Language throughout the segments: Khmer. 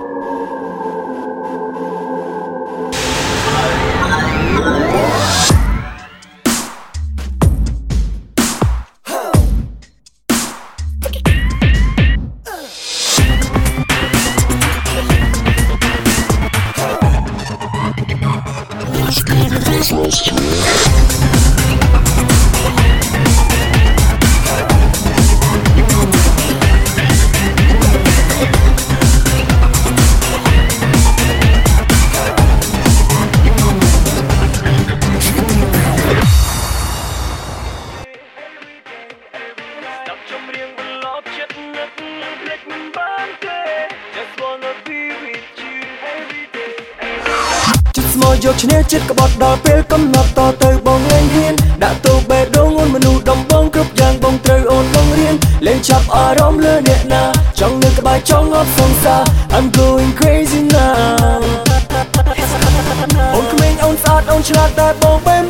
ប់ ស្មោះយកឈ្នះចិត្តក្បត់ដល់ពេលកំណត់តទៅបងលែងហ៊ានដាក់ទូបេះដូងអូនមនុស្សដំបងគ្រប់យ៉ាងបងត្រូវអូនបងរៀនលែងចាប់អារម្មណ៍លើអ្នកណាចង់នៅក្បែរចង់អត់សង្សារ I'm going crazy now អូនក្មេងអូនស្អាតអូនឆ្លាតតែបងបែរមើ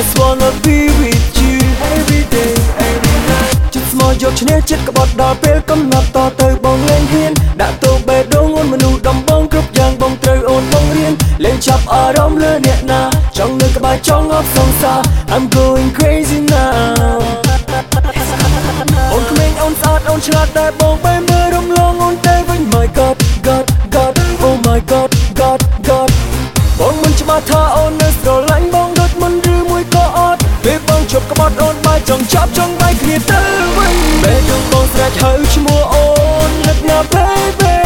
Just wanna be with you every day every night ចិត្តស្មោះយកឈ្នះចិត្តក្បត់ដល់ពេលកំណត់តទៅបងលែងហ៊ានដាក់ទូបេះដូងអូនមនុស្សដំបងគ្រប់យ៉ាងបងត្រូវអូនបងរៀនលែងចាប់អារម្មណ៍លើអ្នកណាចង់នៅក្បែរចង់អបសង្សារ I'm going crazy now អូនក្មេងអូនស្អាតអូនឆ្លាតតែបងបែរមើលរំលង ចង់ចាប់ចង់បាយគ្នាទៅវិញពេលយំបងស្រែកហៅឈ្មោះអូននឹកណា baby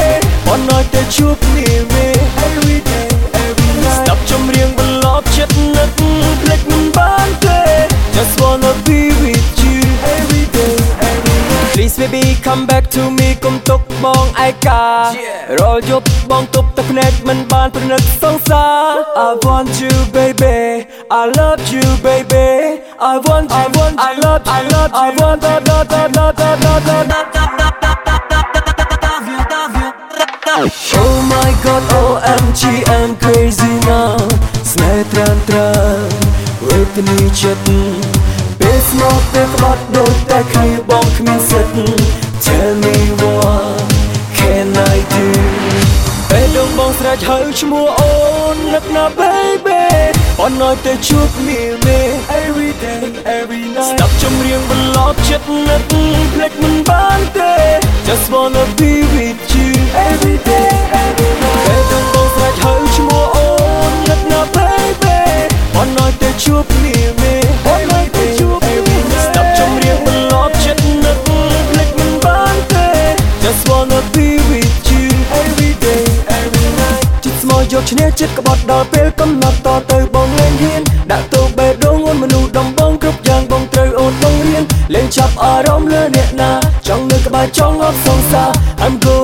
បងនៅតែជួបគ្នាមេ every day every night ស្ដាប់ចម្រៀងបន្លប់ចិត្តនឹកភ្លេចមិនបានទេ Just wanna be with you every day every night Please baby come back to me កុំទុកបងឯការាល់យប់បងទប់ទឹកភ្នែកមិនបានប្រណិតសង្សារ I want you baby I love you baby I want you I want I love I love I want da da da da da da da Oh my god OMG I'm crazy now ស្នេហ៍ត្រានត្រានវេទនាចិត្តពេលស្មោះពេលក្បត់ដូចតែគ្នាបងគ្មានសិទ្ធ Tell me what can I do ពេលដងបងស្រែកហៅឈ្មោះអូននឹកណា baby អូននៅតែជួបគ្នាមេ every day every night ស្ដាប់ចម្រៀងបន្លប់ចិត្តនឹកភ្លេចមិន ឈ្នះចិត្តក្បត់ដល់ពេលកំណត់តទៅបងលែងហ៊ានដាក់ទូបេះដូងអូនមនុស្សដំបងគ្រប់យ៉ាងបងត្រូវអូនបងរៀនលែងចាប់អារម្មណ៍លើអ្នកណាចង់នៅក្បែរចង់អបសង្សារ I'm going crazy